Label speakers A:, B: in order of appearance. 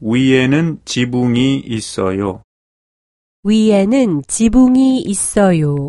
A: 위에는 지붕이 있어요.
B: 위에는 지붕이 있어요.